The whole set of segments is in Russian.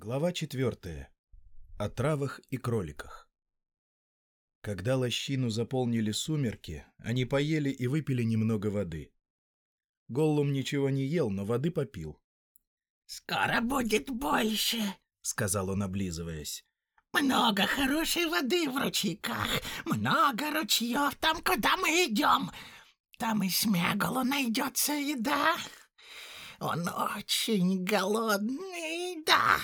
Глава четвертая. О травах и кроликах. Когда лощину заполнили сумерки, они поели и выпили немного воды. Голлум ничего не ел, но воды попил. «Скоро будет больше», — сказал он, облизываясь. «Много хорошей воды в ручейках, много ручьев там, куда мы идем. Там и Смегалу найдется еда. Он очень голодный, да».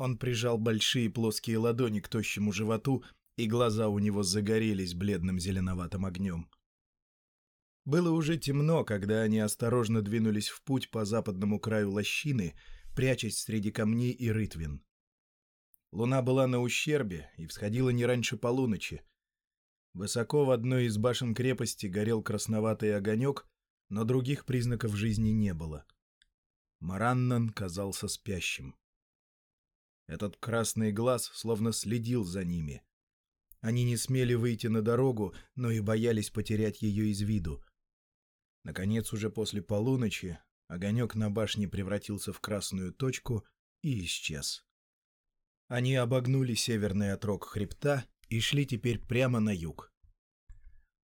Он прижал большие плоские ладони к тощему животу, и глаза у него загорелись бледным зеленоватым огнем. Было уже темно, когда они осторожно двинулись в путь по западному краю лощины, прячась среди камней и рытвин. Луна была на ущербе и всходила не раньше полуночи. Высоко в одной из башен крепости горел красноватый огонек, но других признаков жизни не было. Мараннан казался спящим. Этот красный глаз словно следил за ними. Они не смели выйти на дорогу, но и боялись потерять ее из виду. Наконец, уже после полуночи, огонек на башне превратился в красную точку и исчез. Они обогнули северный отрог хребта и шли теперь прямо на юг.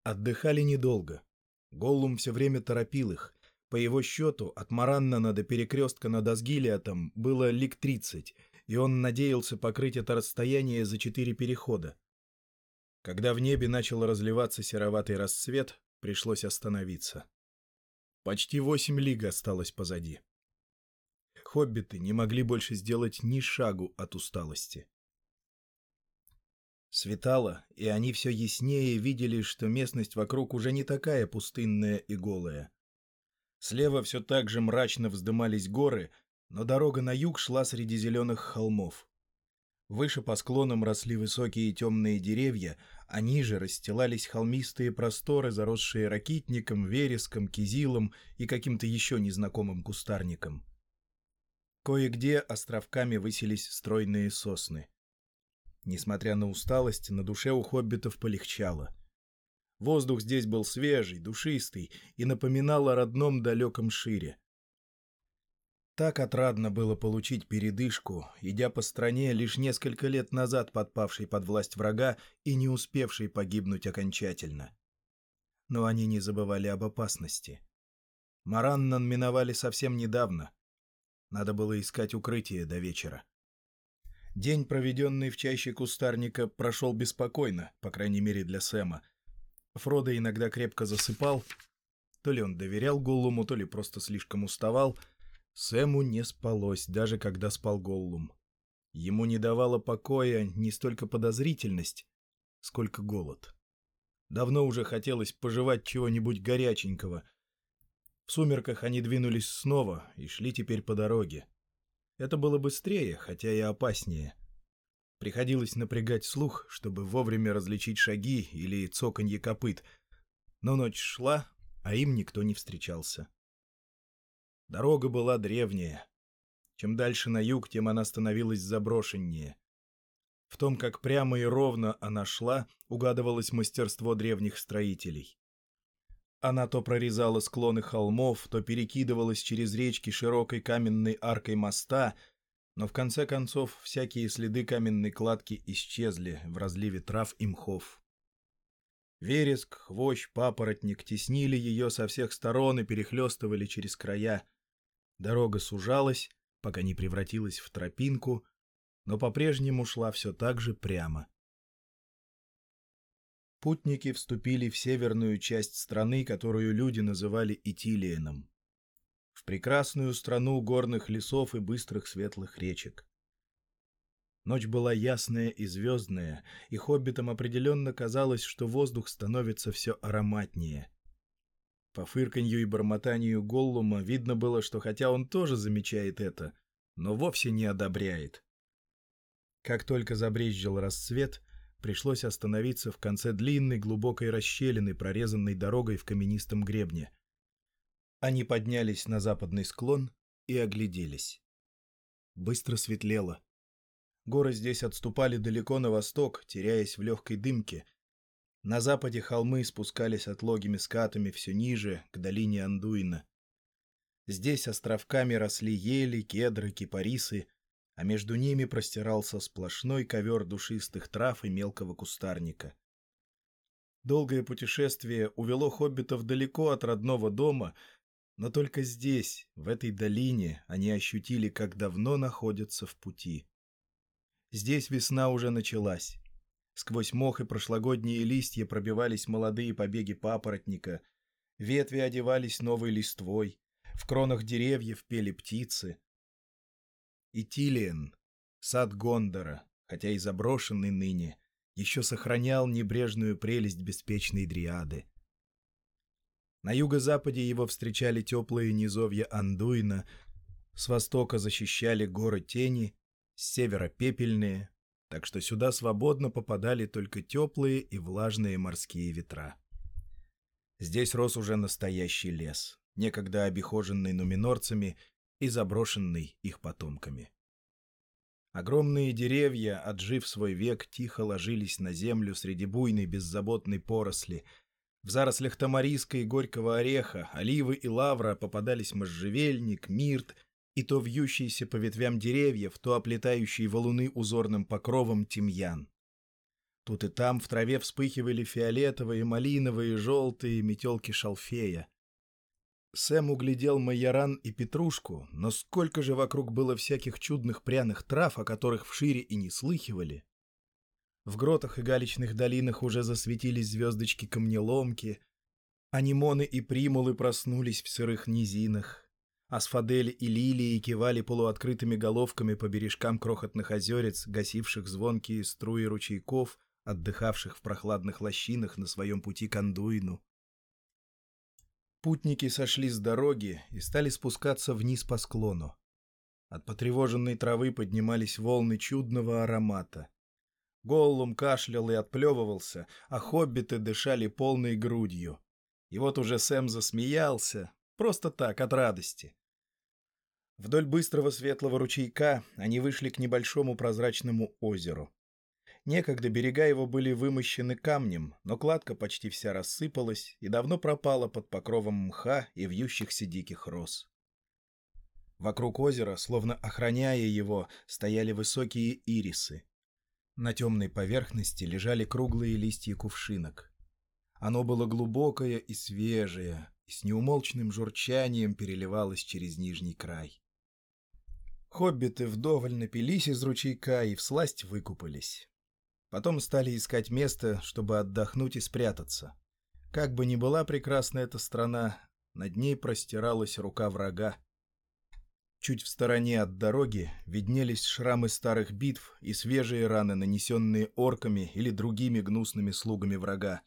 Отдыхали недолго. Голлум все время торопил их. По его счету, от Мараннана до перекрестка над Асгилиатом было лик тридцать, и он надеялся покрыть это расстояние за четыре перехода. Когда в небе начал разливаться сероватый рассвет, пришлось остановиться. Почти восемь лиг осталось позади. Хоббиты не могли больше сделать ни шагу от усталости. Светало, и они все яснее видели, что местность вокруг уже не такая пустынная и голая. Слева все так же мрачно вздымались горы, но дорога на юг шла среди зеленых холмов. Выше по склонам росли высокие темные деревья, а ниже расстилались холмистые просторы, заросшие ракитником, вереском, кизилом и каким-то еще незнакомым кустарником. Кое-где островками высились стройные сосны. Несмотря на усталость, на душе у хоббитов полегчало. Воздух здесь был свежий, душистый и напоминал о родном далеком шире. Так отрадно было получить передышку, идя по стране, лишь несколько лет назад подпавшей под власть врага и не успевшей погибнуть окончательно. Но они не забывали об опасности. Мараннан миновали совсем недавно. Надо было искать укрытие до вечера. День, проведенный в чаще кустарника, прошел беспокойно, по крайней мере для Сэма. Фродо иногда крепко засыпал. То ли он доверял Голлуму, то ли просто слишком уставал — Сэму не спалось, даже когда спал Голлум. Ему не давала покоя не столько подозрительность, сколько голод. Давно уже хотелось пожевать чего-нибудь горяченького. В сумерках они двинулись снова и шли теперь по дороге. Это было быстрее, хотя и опаснее. Приходилось напрягать слух, чтобы вовремя различить шаги или цоканье копыт. Но ночь шла, а им никто не встречался. Дорога была древняя. Чем дальше на юг, тем она становилась заброшеннее. В том, как прямо и ровно она шла, угадывалось мастерство древних строителей. Она то прорезала склоны холмов, то перекидывалась через речки широкой каменной аркой моста, но в конце концов всякие следы каменной кладки исчезли в разливе трав и мхов. Вереск, хвощ, папоротник теснили ее со всех сторон и перехлестывали через края. Дорога сужалась, пока не превратилась в тропинку, но по-прежнему шла все так же прямо. Путники вступили в северную часть страны, которую люди называли Итилиеном. В прекрасную страну горных лесов и быстрых светлых речек. Ночь была ясная и звездная, и хоббитам определенно казалось, что воздух становится все ароматнее — по фырканью и бормотанию Голлума видно было, что хотя он тоже замечает это, но вовсе не одобряет. Как только забрезжил рассвет, пришлось остановиться в конце длинной глубокой расщелины, прорезанной дорогой в каменистом гребне. Они поднялись на западный склон и огляделись. Быстро светлело. Горы здесь отступали далеко на восток, теряясь в легкой дымке, на западе холмы спускались отлогими скатами все ниже, к долине Андуина. Здесь островками росли ели, кедры, кипарисы, а между ними простирался сплошной ковер душистых трав и мелкого кустарника. Долгое путешествие увело хоббитов далеко от родного дома, но только здесь, в этой долине, они ощутили, как давно находятся в пути. Здесь весна уже началась. Сквозь мох и прошлогодние листья пробивались молодые побеги папоротника, ветви одевались новой листвой, в кронах деревьев пели птицы. И Тилиен, сад Гондора, хотя и заброшенный ныне, еще сохранял небрежную прелесть беспечной дриады. На юго-западе его встречали теплые низовья Андуина, с востока защищали горы тени, с севера пепельные, так что сюда свободно попадали только теплые и влажные морские ветра. Здесь рос уже настоящий лес, некогда обихоженный нуминорцами и заброшенный их потомками. Огромные деревья, отжив свой век, тихо ложились на землю среди буйной беззаботной поросли — в зарослях тамариска и горького ореха, оливы и лавра попадались можжевельник, мирт и то вьющийся по ветвям деревьев, то оплетающий валуны узорным покровом тимьян. Тут и там в траве вспыхивали фиолетовые, малиновые, желтые метелки шалфея. Сэм углядел майоран и петрушку, но сколько же вокруг было всяких чудных пряных трав, о которых в шире и не слыхивали. В гротах и галечных долинах уже засветились звездочки камнеломки, анимоны и примулы проснулись в сырых низинах, асфадели и лилии кивали полуоткрытыми головками по бережкам крохотных озерец, гасивших звонкие струи ручейков, отдыхавших в прохладных лощинах на своем пути к Андуину. Путники сошли с дороги и стали спускаться вниз по склону. От потревоженной травы поднимались волны чудного аромата. Голлум кашлял и отплевывался, а хоббиты дышали полной грудью. И вот уже Сэм засмеялся, просто так, от радости. Вдоль быстрого светлого ручейка они вышли к небольшому прозрачному озеру. Некогда берега его были вымощены камнем, но кладка почти вся рассыпалась и давно пропала под покровом мха и вьющихся диких роз. Вокруг озера, словно охраняя его, стояли высокие ирисы. На темной поверхности лежали круглые листья кувшинок. Оно было глубокое и свежее, и с неумолчным журчанием переливалось через нижний край. Хоббиты вдоволь напились из ручейка и всласть выкупались. Потом стали искать место, чтобы отдохнуть и спрятаться. Как бы ни была прекрасна эта страна, над ней простиралась рука врага. Чуть в стороне от дороги виднелись шрамы старых битв и свежие раны, нанесенные орками или другими гнусными слугами врага.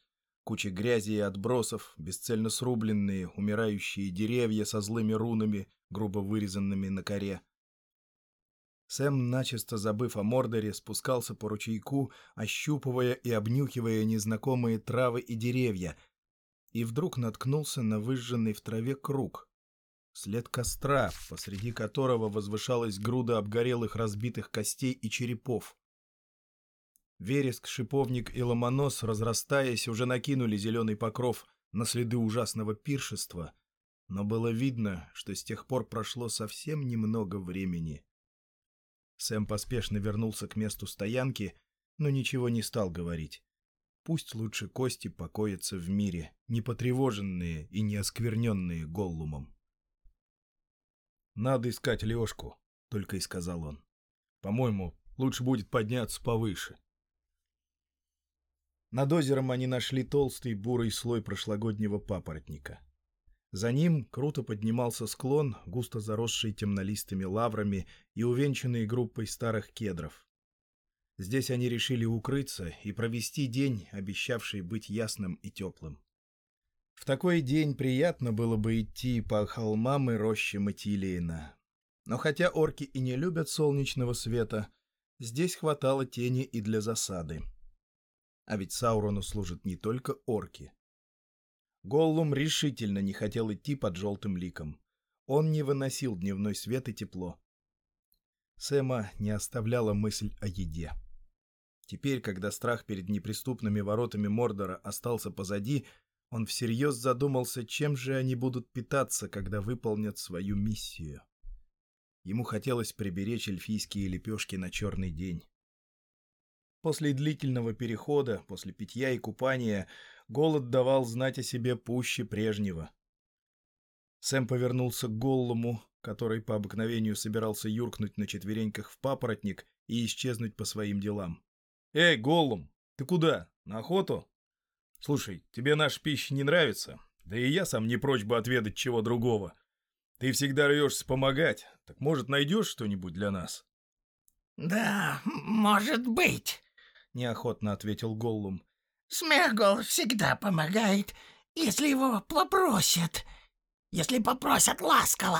Куча грязи и отбросов, бесцельно срубленные, умирающие деревья со злыми рунами, грубо вырезанными на коре. Сэм, начисто забыв о Мордоре, спускался по ручейку, ощупывая и обнюхивая незнакомые травы и деревья, и вдруг наткнулся на выжженный в траве круг — След костра, посреди которого возвышалась груда обгорелых разбитых костей и черепов. Вереск, шиповник и ломонос, разрастаясь, уже накинули зеленый покров на следы ужасного пиршества, но было видно, что с тех пор прошло совсем немного времени. Сэм поспешно вернулся к месту стоянки, но ничего не стал говорить. Пусть лучше кости покоятся в мире, не потревоженные и не оскверненные Голлумом. «Надо искать Лешку», — только и сказал он. «По-моему, лучше будет подняться повыше». Над озером они нашли толстый бурый слой прошлогоднего папоротника. За ним круто поднимался склон, густо заросший темнолистыми лаврами и увенчанный группой старых кедров. Здесь они решили укрыться и провести день, обещавший быть ясным и теплым. В такой день приятно было бы идти по холмам и рощам Этилиена. Но хотя орки и не любят солнечного света, здесь хватало тени и для засады. А ведь Саурону служат не только орки. Голлум решительно не хотел идти под желтым ликом. Он не выносил дневной свет и тепло. Сэма не оставляла мысль о еде. Теперь, когда страх перед неприступными воротами Мордора остался позади, он всерьез задумался, чем же они будут питаться, когда выполнят свою миссию. Ему хотелось приберечь эльфийские лепешки на черный день. После длительного перехода, после питья и купания, голод давал знать о себе пуще прежнего. Сэм повернулся к Голлуму, который по обыкновению собирался юркнуть на четвереньках в папоротник и исчезнуть по своим делам. «Эй, Голлум, ты куда? На охоту? Слушай, тебе наша пища не нравится? Да и я сам не прочь бы отведать чего другого. Ты всегда рвешься помогать, так может найдешь что-нибудь для нас?» «Да, может быть», — неохотно ответил Голлум. «Смегол всегда помогает, если его попросят, если попросят ласково».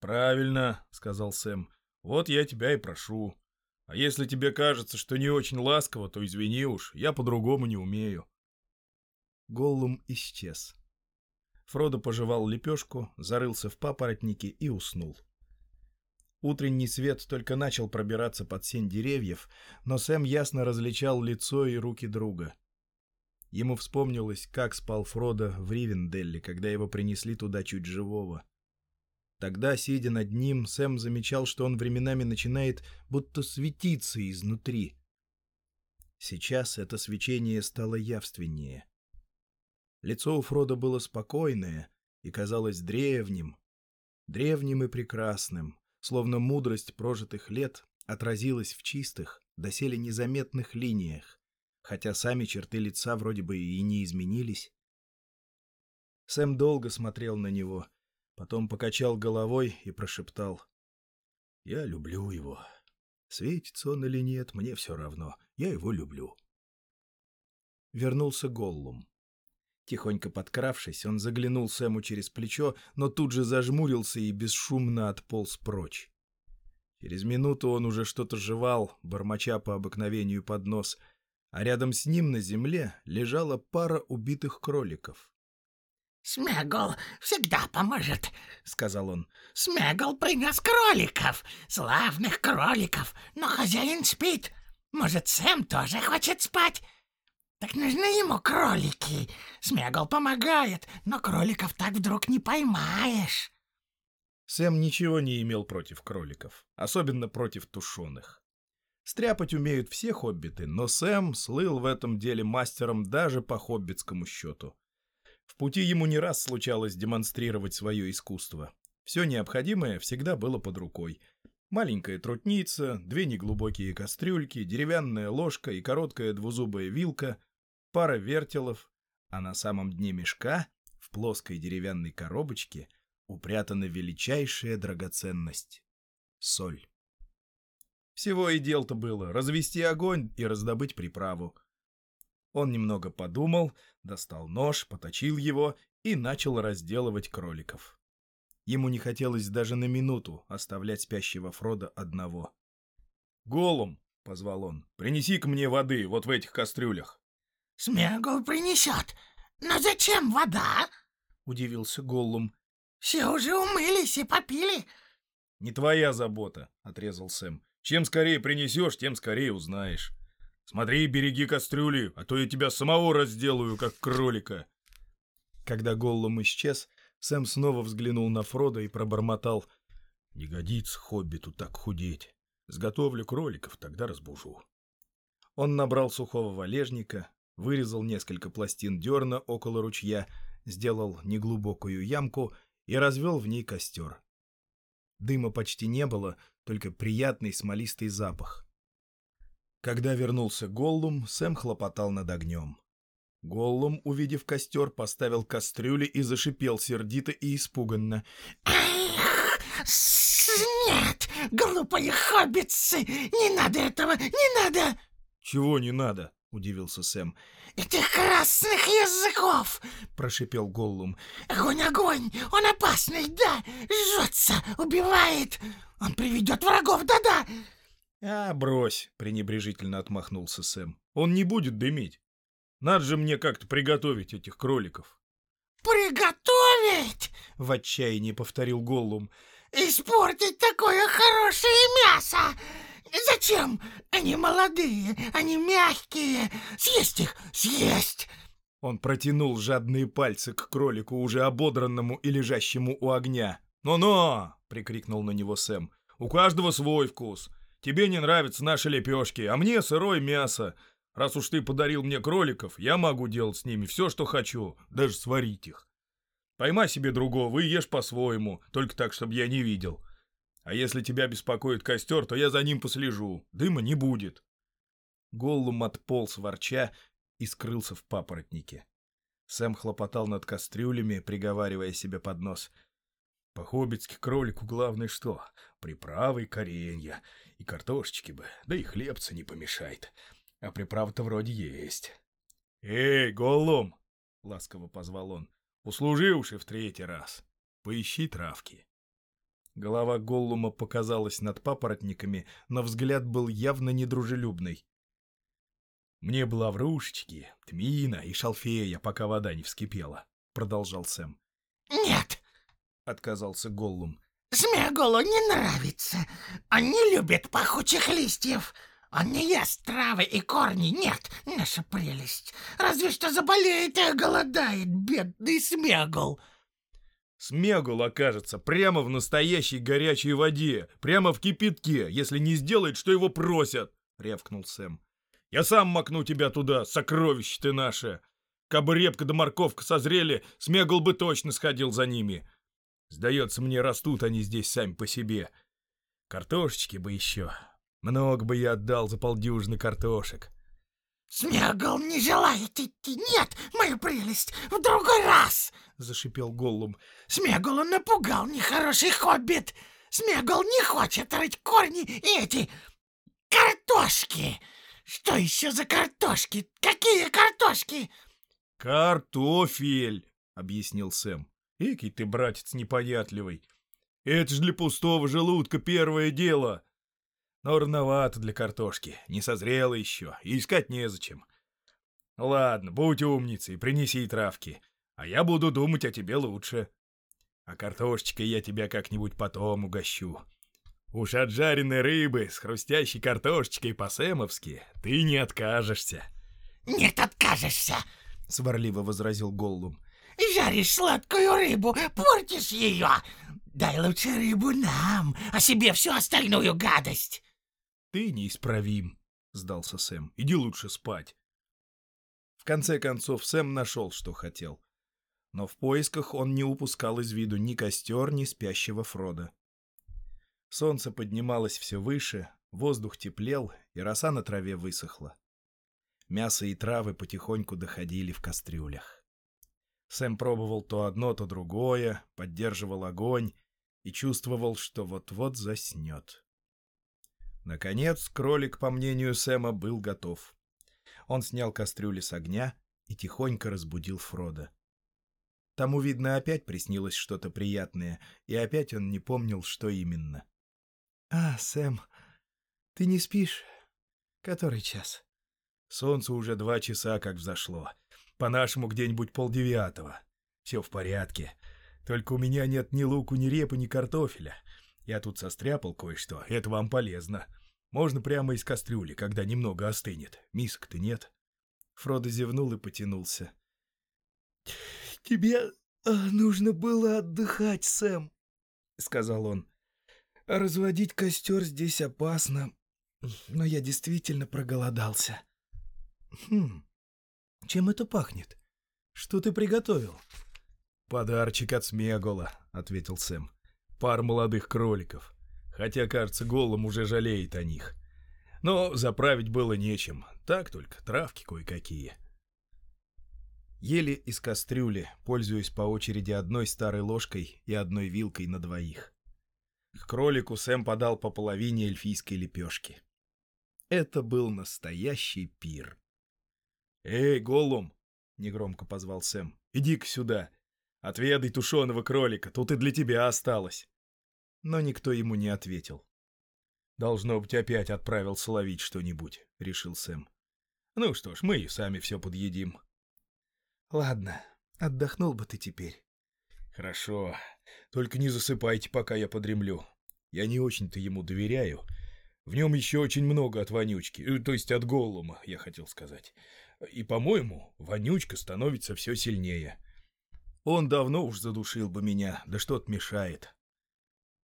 «Правильно», — сказал Сэм. «Вот я тебя и прошу. А если тебе кажется, что не очень ласково, то извини уж, я по-другому не умею». Голлум исчез. Фродо пожевал лепешку, зарылся в папоротнике и уснул. Утренний свет только начал пробираться под сень деревьев, но Сэм ясно различал лицо и руки друга. Ему вспомнилось, как спал Фродо в Ривенделле, когда его принесли туда чуть живого. Тогда, сидя над ним, Сэм замечал, что он временами начинает будто светиться изнутри. Сейчас это свечение стало явственнее. Лицо у Фрода было спокойное и казалось древним, древним и прекрасным, словно мудрость прожитых лет отразилась в чистых, доселе незаметных линиях, хотя сами черты лица вроде бы и не изменились. Сэм долго смотрел на него, потом покачал головой и прошептал. «Я люблю его. Светится он или нет, мне все равно. Я его люблю». Вернулся Голлум. Тихонько подкравшись, он заглянул Сэму через плечо, но тут же зажмурился и бесшумно отполз прочь. Через минуту он уже что-то жевал, бормоча по обыкновению под нос, а рядом с ним на земле лежала пара убитых кроликов. «Смегл всегда поможет», — сказал он. «Смегл принес кроликов, славных кроликов, но хозяин спит. Может, Сэм тоже хочет спать?» Так нужны ему кролики. Смегл помогает, но кроликов так вдруг не поймаешь. Сэм ничего не имел против кроликов, особенно против тушеных. Стряпать умеют все хоббиты, но Сэм слыл в этом деле мастером даже по хоббитскому счету. В пути ему не раз случалось демонстрировать свое искусство. Все необходимое всегда было под рукой. Маленькая трутница, две неглубокие кастрюльки, деревянная ложка и короткая двузубая вилка, пара вертелов, а на самом дне мешка, в плоской деревянной коробочке, упрятана величайшая драгоценность — соль. Всего и дел-то было — развести огонь и раздобыть приправу. Он немного подумал, достал нож, поточил его и начал разделывать кроликов. Ему не хотелось даже на минуту оставлять спящего Фрода одного. «Голум!» — позвал он. «Принеси-ка мне воды вот в этих кастрюлях». Смегл принесет. Но зачем вода? Удивился Голлум. Все уже умылись и попили. Не твоя забота, отрезал Сэм. Чем скорее принесешь, тем скорее узнаешь. Смотри, береги кастрюли, а то я тебя самого разделаю, как кролика. Когда Голлум исчез, Сэм снова взглянул на Фрода и пробормотал. Не годится хоббиту так худеть. Сготовлю кроликов, тогда разбужу. Он набрал сухого валежника, вырезал несколько пластин дерна около ручья, сделал неглубокую ямку и развел в ней костер. Дыма почти не было, только приятный смолистый запах. Когда вернулся Голлум, Сэм хлопотал над огнем. Голлум, увидев костер, поставил кастрюли и зашипел сердито и испуганно. «Эх, нет, глупые хоббитцы, не надо этого, не надо!» «Чего не надо?» — удивился Сэм. «Этих красных языков!» — прошипел Голлум. «Огонь, огонь! Он опасный, да! Жжется, убивает! Он приведет врагов, да-да!» «А, брось!» — пренебрежительно отмахнулся Сэм. «Он не будет дымить. Надо же мне как-то приготовить этих кроликов». «Приготовить?» — в отчаянии повторил Голлум. «Испортить такое хорошее мясо! Зачем? Они молодые, они мягкие. Съесть их, съесть!» Он протянул жадные пальцы к кролику, уже ободранному и лежащему у огня. «Ну-ну! — прикрикнул на него Сэм. «У каждого свой вкус. Тебе не нравятся наши лепешки, а мне сырое мясо. Раз уж ты подарил мне кроликов, я могу делать с ними все, что хочу, даже сварить их. Поймай себе другого и ешь по-своему, только так, чтобы я не видел. А если тебя беспокоит костер, то я за ним послежу. Дыма не будет». Голлум отполз ворча и скрылся в папоротнике. Сэм хлопотал над кастрюлями, приговаривая себе под нос. По-хоббитски кролику главное что? Приправы и коренья. И картошечки бы, да и хлебца не помешает. А приправа-то вроде есть. «Эй, Голлум!» — ласково позвал он. «Услужи уж и в третий раз. Поищи травки». Голова Голлума показалась над папоротниками, но взгляд был явно недружелюбный. «Мне была врушечки, тмина и шалфея, пока вода не вскипела», — продолжал Сэм. «Нет!» — отказался Голлум. «Смеголу не нравится. Он не любит пахучих листьев. Он не ест травы и корни. Нет, наша прелесть. Разве что заболеет и голодает, бедный Смегол». Смегул окажется прямо в настоящей горячей воде, прямо в кипятке, если не сделает, что его просят, — рявкнул Сэм. Я сам макну тебя туда, сокровище ты наше. Кабы репка да морковка созрели, Смегл бы точно сходил за ними. Сдается мне, растут они здесь сами по себе. Картошечки бы еще. Много бы я отдал за полдюжины картошек. «Смегл не желает идти! Нет, моя прелесть, в другой раз!» — зашипел Голлум. «Смегл он напугал нехороший хоббит! Смегл не хочет рыть корни и эти... картошки! Что еще за картошки? Какие картошки?» «Картофель!» — объяснил Сэм. «Экий ты, братец, непонятливый! Это ж для пустого желудка первое дело!» Но рановато для картошки, не созрело еще, и искать незачем. Ладно, будь умницей, принеси травки, а я буду думать о тебе лучше. А картошечкой я тебя как-нибудь потом угощу. Уж от жареной рыбы с хрустящей картошечкой по-сэмовски ты не откажешься. «Нет, откажешься!» — сварливо возразил Голлум. «Жаришь сладкую рыбу, портишь ее! Дай лучше рыбу нам, а себе всю остальную гадость!» «Ты неисправим», — сдался Сэм. «Иди лучше спать». В конце концов, Сэм нашел, что хотел. Но в поисках он не упускал из виду ни костер, ни спящего Фрода. Солнце поднималось все выше, воздух теплел, и роса на траве высохла. Мясо и травы потихоньку доходили в кастрюлях. Сэм пробовал то одно, то другое, поддерживал огонь и чувствовал, что вот-вот заснет. Наконец, кролик, по мнению Сэма, был готов. Он снял кастрюли с огня и тихонько разбудил Фрода. Тому, видно, опять приснилось что-то приятное, и опять он не помнил, что именно. — А, Сэм, ты не спишь? Который час? Солнце уже два часа как взошло. По-нашему где-нибудь полдевятого. Все в порядке. Только у меня нет ни луку, ни репы, ни картофеля. Я тут состряпал кое-что, это вам полезно. Можно прямо из кастрюли, когда немного остынет. Мисок-то нет. Фродо зевнул и потянулся. — Тебе а, нужно было отдыхать, Сэм, — сказал он. — Разводить костер здесь опасно, но я действительно проголодался. — Хм, чем это пахнет? Что ты приготовил? — Подарочек от Смегола, — ответил Сэм. — Пар молодых кроликов. Хотя, кажется, Голым уже жалеет о них. Но заправить было нечем. Так только, травки кое-какие. Ели из кастрюли, пользуясь по очереди одной старой ложкой и одной вилкой на двоих. К кролику Сэм подал по половине эльфийской лепешки. Это был настоящий пир. «Эй, Голлум!» — негромко позвал Сэм. «Иди-ка сюда. Отведай тушеного кролика, тут и для тебя осталось». Но никто ему не ответил. «Должно быть, опять отправился ловить что-нибудь», — решил Сэм. «Ну что ж, мы и сами все подъедим». «Ладно, отдохнул бы ты теперь». «Хорошо. Только не засыпайте, пока я подремлю. Я не очень-то ему доверяю. В нем еще очень много от вонючки, э, то есть от голума, я хотел сказать. И, по-моему, вонючка становится все сильнее. Он давно уж задушил бы меня, да что-то мешает.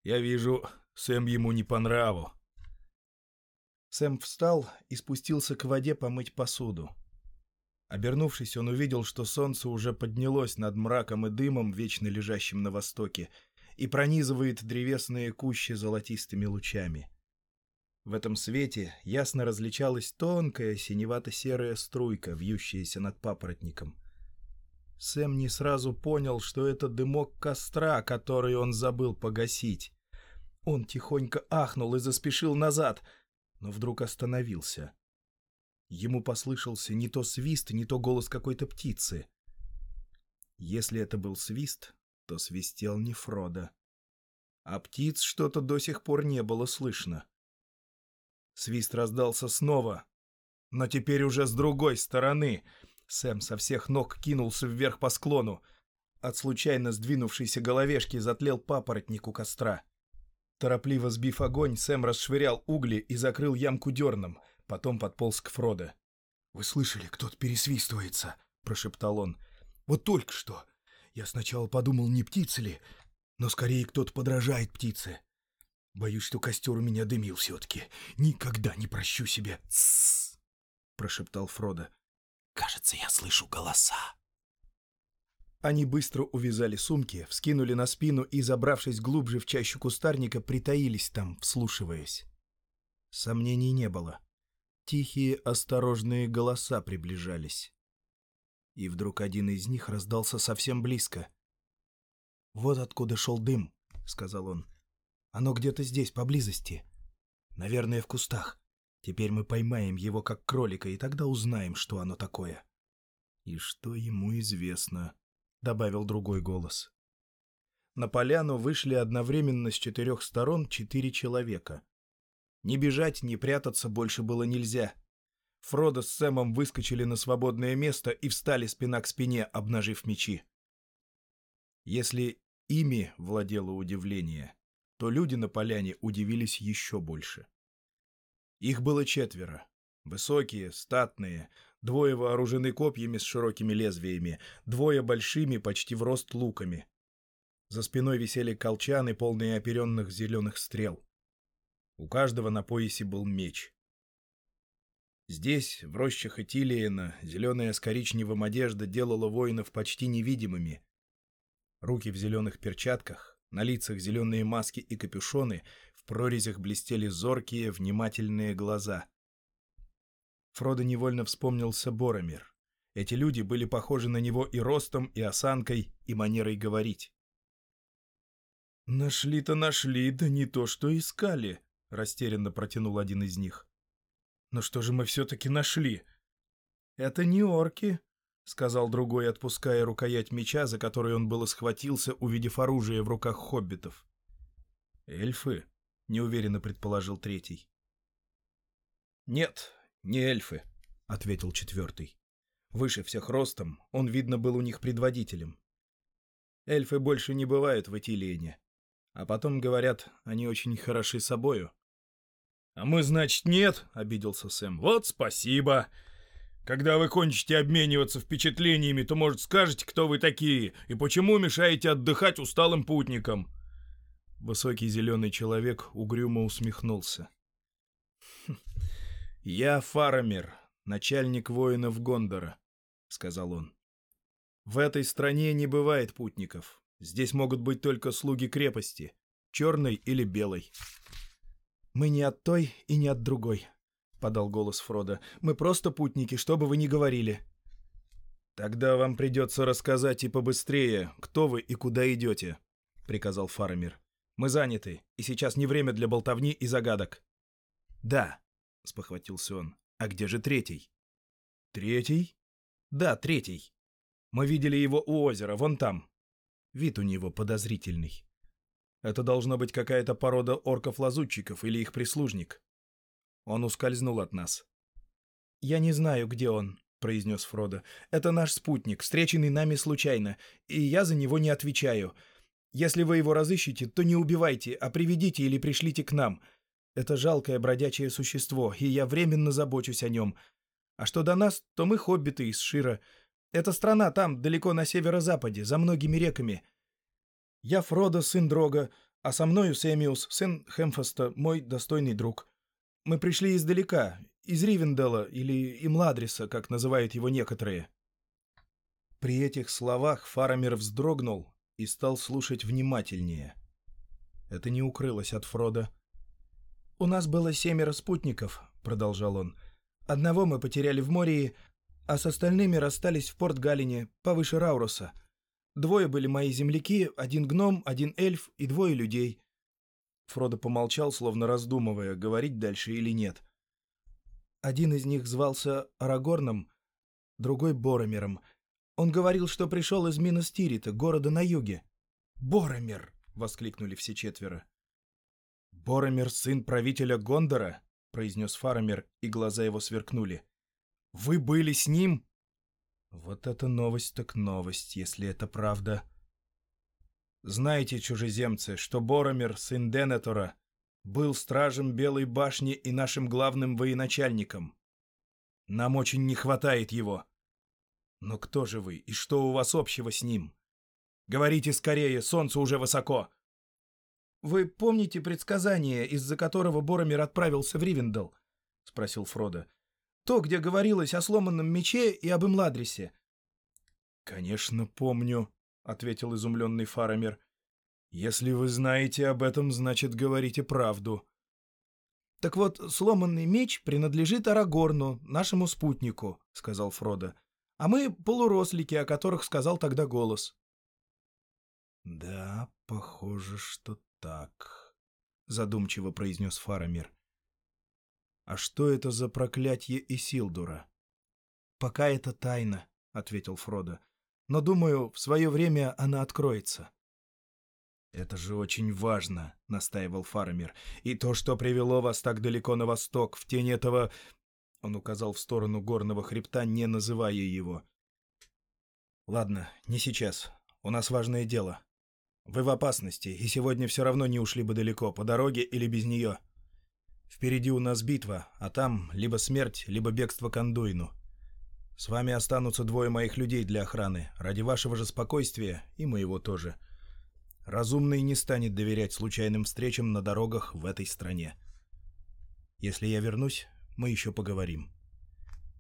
Я вижу, Сэм ему не по нраву. Сэм встал и спустился к воде помыть посуду. Обернувшись, он увидел, что солнце уже поднялось над мраком и дымом, вечно лежащим на востоке, и пронизывает древесные кущи золотистыми лучами. В этом свете ясно различалась тонкая синевато-серая струйка, вьющаяся над папоротником. Сэм не сразу понял, что это дымок костра, который он забыл погасить. Он тихонько ахнул и заспешил назад, но вдруг остановился. Ему послышался не то свист, не то голос какой-то птицы. Если это был свист, то свистел не Фродо. А птиц что-то до сих пор не было слышно. Свист раздался снова, но теперь уже с другой стороны. Сэм со всех ног кинулся вверх по склону. От случайно сдвинувшейся головешки затлел папоротник у костра. Торопливо сбив огонь, Сэм расшвырял угли и закрыл ямку дерном — Потом подполз к Фродо. «Вы слышали, кто-то пересвистывается?» — прошептал он. «Вот только что. Я сначала подумал, не птица ли, но скорее кто-то подражает птице. Боюсь, что костер у меня дымил все-таки. Никогда не прощу себе». «Тссс!» — прошептал Фродо. «Кажется, я слышу голоса». Они быстро увязали сумки, вскинули на спину и, забравшись глубже в чащу кустарника, притаились там, вслушиваясь. Сомнений не было. Тихие, осторожные голоса приближались. И вдруг один из них раздался совсем близко. «Вот откуда шел дым», — сказал он. «Оно где-то здесь, поблизости. Наверное, в кустах. Теперь мы поймаем его как кролика, и тогда узнаем, что оно такое». «И что ему известно», — добавил другой голос. На поляну вышли одновременно с четырех сторон четыре человека. Ни бежать, ни прятаться больше было нельзя. Фродо с Сэмом выскочили на свободное место и встали спина к спине, обнажив мечи. Если ими владело удивление, то люди на поляне удивились еще больше. Их было четверо. Высокие, статные, двое вооружены копьями с широкими лезвиями, двое большими, почти в рост луками. За спиной висели колчаны, полные оперенных зеленых стрел. У каждого на поясе был меч. Здесь, в рощах Этилиена, зеленая с коричневым одежда делала воинов почти невидимыми. Руки в зеленых перчатках, на лицах зеленые маски и капюшоны, в прорезях блестели зоркие, внимательные глаза. Фродо невольно вспомнился Боромир. Эти люди были похожи на него и ростом, и осанкой, и манерой говорить. «Нашли-то нашли, да не то, что искали», — растерянно протянул один из них. «Но что же мы все-таки нашли?» «Это не орки», — сказал другой, отпуская рукоять меча, за которой он было схватился, увидев оружие в руках хоббитов. «Эльфы?» — неуверенно предположил третий. «Нет, не эльфы», — ответил четвертый. Выше всех ростом, он, видно, был у них предводителем. Эльфы больше не бывают в Этилиене. А потом, говорят, они очень хороши собою. «А мы, значит, нет?» — обиделся Сэм. «Вот спасибо. Когда вы кончите обмениваться впечатлениями, то, может, скажете, кто вы такие и почему мешаете отдыхать усталым путникам?» Высокий зеленый человек угрюмо усмехнулся. «Хм, «Я Фарамир, начальник воинов Гондора», — сказал он. «В этой стране не бывает путников. Здесь могут быть только слуги крепости, черной или белой». «Мы не от той и не от другой», — подал голос Фрода. «Мы просто путники, что бы вы ни говорили». «Тогда вам придется рассказать и побыстрее, кто вы и куда идете», — приказал Фарамир. «Мы заняты, и сейчас не время для болтовни и загадок». «Да», — спохватился он. «А где же третий?» «Третий?» «Да, третий. Мы видели его у озера, вон там. Вид у него подозрительный». Это должно быть какая-то порода орков-лазутчиков или их прислужник. Он ускользнул от нас. «Я не знаю, где он», — произнес Фродо. «Это наш спутник, встреченный нами случайно, и я за него не отвечаю. Если вы его разыщете, то не убивайте, а приведите или пришлите к нам. Это жалкое бродячее существо, и я временно забочусь о нем. А что до нас, то мы хоббиты из Шира. Это страна там, далеко на северо-западе, за многими реками. Я Фродо, сын Дрога, А со мною Сэмиус, сын Хемфаста, мой достойный друг. Мы пришли издалека, из Ривенделла или Имладриса, как называют его некоторые». При этих словах Фарамир вздрогнул и стал слушать внимательнее. Это не укрылось от Фрода. «У нас было семеро спутников», — продолжал он. «Одного мы потеряли в море, а с остальными расстались в порт Галине, повыше Рауруса. Двое были мои земляки, один гном, один эльф и двое людей». Фродо помолчал, словно раздумывая, говорить дальше или нет. Один из них звался Арагорном, другой — Боромером. Он говорил, что пришел из Миностирита, города на юге. «Боромер!» — воскликнули все четверо. «Боромер — сын правителя Гондора?» — произнес Фарамер, и глаза его сверкнули. «Вы были с ним?» «Вот это новость так новость, если это правда». «Знаете, чужеземцы, что Боромер, сын Денетора, был стражем Белой башни и нашим главным военачальником. Нам очень не хватает его. Но кто же вы и что у вас общего с ним? Говорите скорее, солнце уже высоко. Вы помните предсказание, из-за которого Боромир отправился в Ривендел? спросил Фродо. То, где говорилось о сломанном мече и об Имладрисе. Конечно, помню, ответил изумленный Фарамир. «Если вы знаете об этом, значит, говорите правду». «Так вот, сломанный меч принадлежит Арагорну, нашему спутнику», — сказал Фродо. «А мы полурослики, о которых сказал тогда голос». «Да, похоже, что так», — задумчиво произнес Фарамир. «А что это за проклятие Исилдура?» «Пока это тайна», — ответил Фродо. «Но, думаю, в свое время она откроется». «Это же очень важно», — настаивал Фармер. «И то, что привело вас так далеко на восток, в тень этого...» Он указал в сторону горного хребта, не называя его. «Ладно, не сейчас. У нас важное дело. Вы в опасности, и сегодня все равно не ушли бы далеко, по дороге или без нее. Впереди у нас битва, а там либо смерть, либо бегство к Андуину. С вами останутся двое моих людей для охраны, ради вашего же спокойствия и моего тоже». Разумный не станет доверять случайным встречам на дорогах в этой стране. Если я вернусь, мы еще поговорим.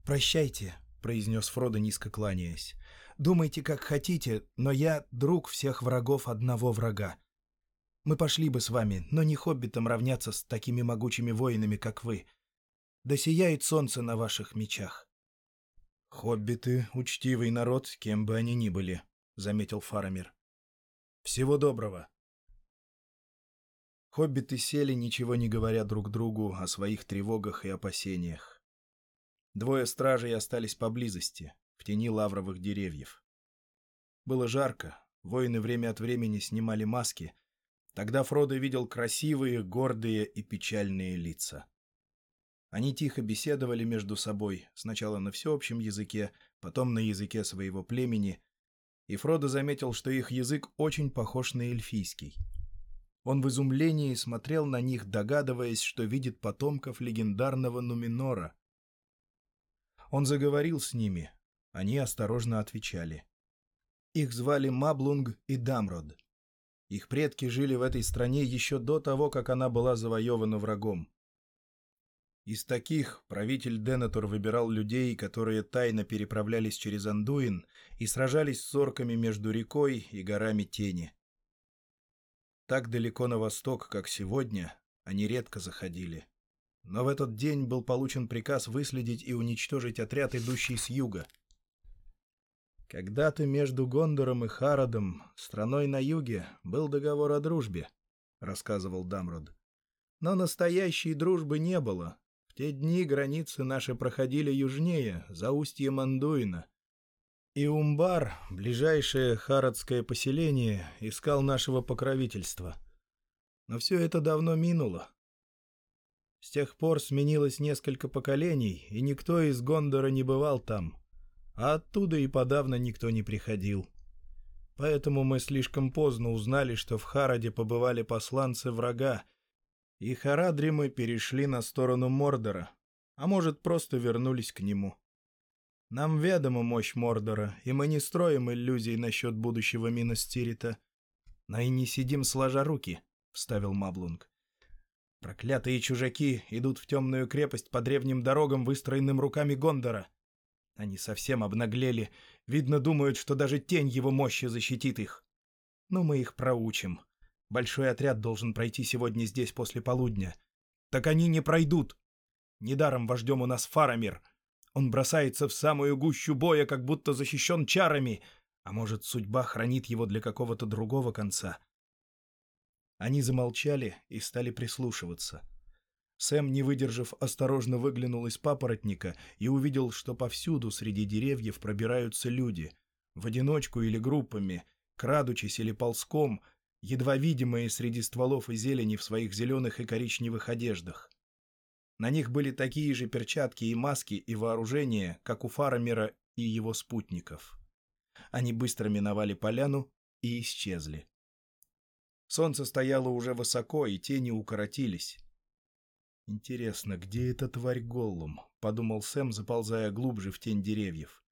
«Прощайте», — произнес Фродо, низко кланяясь. «Думайте, как хотите, но я друг всех врагов одного врага. Мы пошли бы с вами, но не хоббитам равняться с такими могучими воинами, как вы. Да сияет солнце на ваших мечах». «Хоббиты — учтивый народ, кем бы они ни были», — заметил Фарамир. Всего доброго. Хоббиты сели, ничего не говоря друг другу о своих тревогах и опасениях. Двое стражей остались поблизости, в тени лавровых деревьев. Было жарко, воины время от времени снимали маски. Тогда Фродо видел красивые, гордые и печальные лица. Они тихо беседовали между собой, сначала на всеобщем языке, потом на языке своего племени, и Фродо заметил, что их язык очень похож на эльфийский. Он в изумлении смотрел на них, догадываясь, что видит потомков легендарного Нуминора. Он заговорил с ними, они осторожно отвечали. Их звали Маблунг и Дамрод. Их предки жили в этой стране еще до того, как она была завоевана врагом. Из таких правитель Денетор выбирал людей, которые тайно переправлялись через Андуин и сражались с орками между рекой и горами Тени. Так далеко на восток, как сегодня, они редко заходили. Но в этот день был получен приказ выследить и уничтожить отряд, идущий с юга. Когда-то между Гондором и Харадом, страной на юге, был договор о дружбе, — рассказывал Дамрод. Но настоящей дружбы не было, в те дни границы наши проходили южнее, за устьем Андуина. И Умбар, ближайшее харадское поселение, искал нашего покровительства. Но все это давно минуло. С тех пор сменилось несколько поколений, и никто из Гондора не бывал там, а оттуда и подавно никто не приходил. Поэтому мы слишком поздно узнали, что в Хараде побывали посланцы врага, и Харадримы перешли на сторону Мордора, а может, просто вернулись к нему. Нам ведома мощь Мордора, и мы не строим иллюзий насчет будущего Миностирита, но и не сидим сложа руки. — вставил Маблунг. «Проклятые чужаки идут в темную крепость по древним дорогам, выстроенным руками Гондора. Они совсем обнаглели. Видно, думают, что даже тень его мощи защитит их. Но мы их проучим. Большой отряд должен пройти сегодня здесь после полудня. Так они не пройдут. Недаром вождем у нас Фарамир. Он бросается в самую гущу боя, как будто защищен чарами. А может, судьба хранит его для какого-то другого конца?» Они замолчали и стали прислушиваться. Сэм, не выдержав, осторожно выглянул из папоротника и увидел, что повсюду среди деревьев пробираются люди. В одиночку или группами, крадучись или ползком, едва видимые среди стволов и зелени в своих зеленых и коричневых одеждах. На них были такие же перчатки и маски и вооружение, как у Фарамера и его спутников. Они быстро миновали поляну и исчезли. Солнце стояло уже высоко, и тени укоротились. «Интересно, где эта тварь Голлум?» — подумал Сэм, заползая глубже в тень деревьев.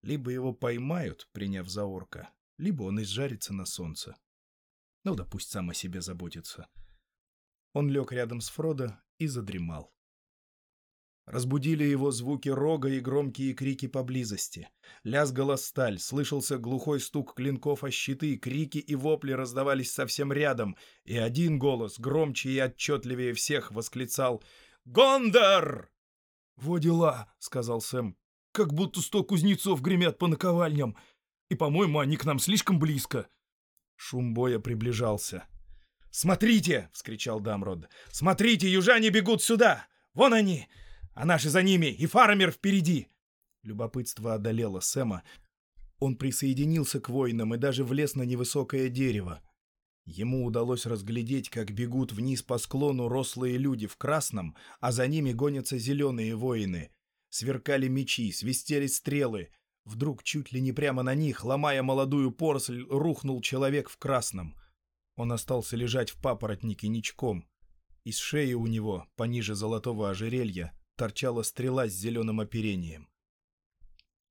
«Либо его поймают, приняв за орка, либо он изжарится на солнце. Ну да пусть сам о себе заботится». Он лег рядом с Фродо и задремал. Разбудили его звуки рога и громкие крики поблизости. Лязгала сталь, слышался глухой стук клинков о щиты, крики и вопли раздавались совсем рядом, и один голос, громче и отчетливее всех, восклицал «Гондор!» «Во дела!» — сказал Сэм. «Как будто сто кузнецов гремят по наковальням, и, по-моему, они к нам слишком близко». Шум боя приближался. «Смотрите!» — вскричал Дамрод. «Смотрите, южане бегут сюда! Вон они! а наши за ними, и Фарамир впереди!» Любопытство одолело Сэма. Он присоединился к воинам и даже влез на невысокое дерево. Ему удалось разглядеть, как бегут вниз по склону рослые люди в красном, а за ними гонятся зеленые воины. Сверкали мечи, свистели стрелы. Вдруг чуть ли не прямо на них, ломая молодую поросль, рухнул человек в красном. Он остался лежать в папоротнике ничком. Из шеи у него, пониже золотого ожерелья, торчала стрела с зеленым оперением.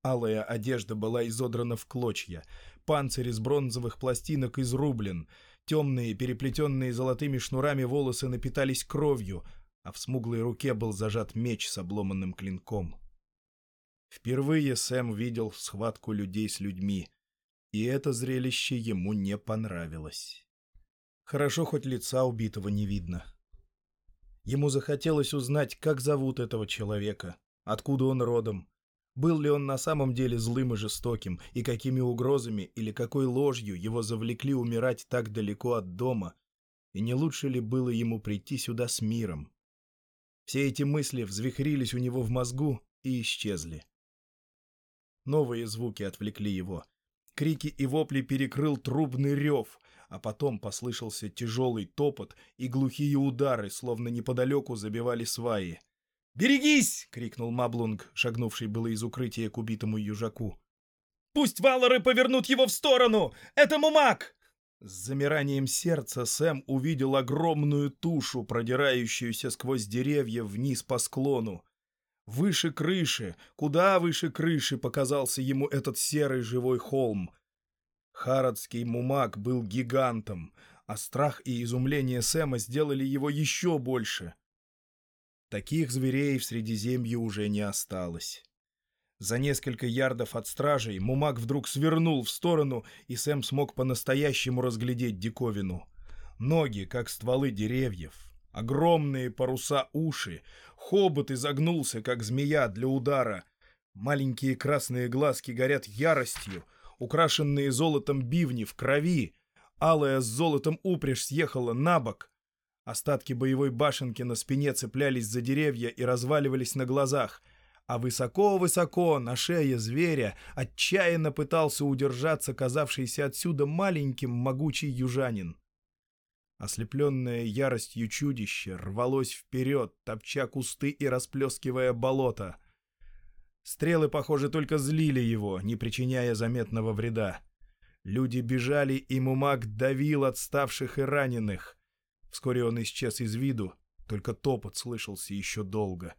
Алая одежда была изодрана в клочья, панцирь из бронзовых пластинок изрублен, темные, переплетенные золотыми шнурами волосы напитались кровью, а в смуглой руке был зажат меч с обломанным клинком. Впервые Сэм видел схватку людей с людьми, и это зрелище ему не понравилось. Хорошо, хоть лица убитого не видно. Ему захотелось узнать, как зовут этого человека, откуда он родом, был ли он на самом деле злым и жестоким, и какими угрозами или какой ложью его завлекли умирать так далеко от дома, и не лучше ли было ему прийти сюда с миром. Все эти мысли взвихрились у него в мозгу и исчезли. Новые звуки отвлекли его. Крики и вопли перекрыл трубный рев, а потом послышался тяжелый топот и глухие удары, словно неподалеку забивали сваи. «Берегись!» — крикнул Маблунг, шагнувший было из укрытия к убитому южаку. «Пусть валоры повернут его в сторону! Это Мумак!» С замиранием сердца Сэм увидел огромную тушу, продирающуюся сквозь деревья вниз по склону. Выше крыши, куда выше крыши показался ему этот серый живой холм. Харадский мумак был гигантом, а страх и изумление Сэма сделали его еще больше. Таких зверей в Средиземье уже не осталось. За несколько ярдов от стражей Мумак вдруг свернул в сторону, и Сэм смог по-настоящему разглядеть диковину. Ноги, как стволы деревьев, огромные паруса уши, хобот изогнулся, как змея для удара. Маленькие красные глазки горят яростью — украшенные золотом бивни в крови, алая с золотом упряжь съехала на бок. Остатки боевой башенки на спине цеплялись за деревья и разваливались на глазах, а высоко-высоко на шее зверя отчаянно пытался удержаться казавшийся отсюда маленьким могучий южанин. Ослепленное яростью чудище рвалось вперед, топча кусты и расплескивая болото — Стрелы, похоже, только злили его, не причиняя заметного вреда. Люди бежали, и Мумак давил отставших и раненых. Вскоре он исчез из виду, только топот слышался еще долго.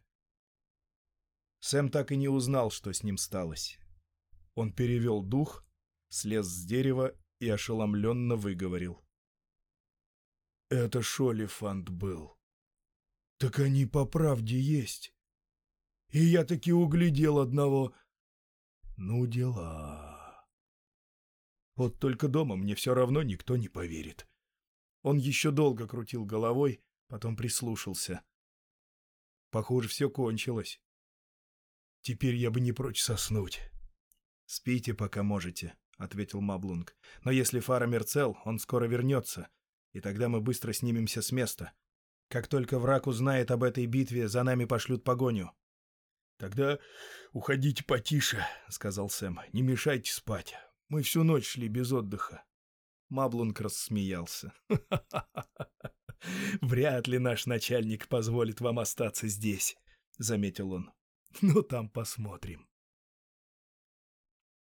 Сэм так и не узнал, что с ним сталось. Он перевел дух, слез с дерева и ошеломленно выговорил. Это Шолифант был. Так они по правде есть. И я таки углядел одного. Ну, дела. Вот только дома мне все равно никто не поверит. Он еще долго крутил головой, потом прислушался. Похоже, все кончилось. Теперь я бы не прочь соснуть. «Спите, пока можете», — ответил Маблунг. «Но если фара цел, он скоро вернется, и тогда мы быстро снимемся с места. Как только враг узнает об этой битве, за нами пошлют погоню». «Тогда уходите потише», — сказал Сэм. «Не мешайте спать. Мы всю ночь шли без отдыха». Маблунг рассмеялся. «Вряд ли наш начальник позволит вам остаться здесь», — заметил он. «Ну, там посмотрим».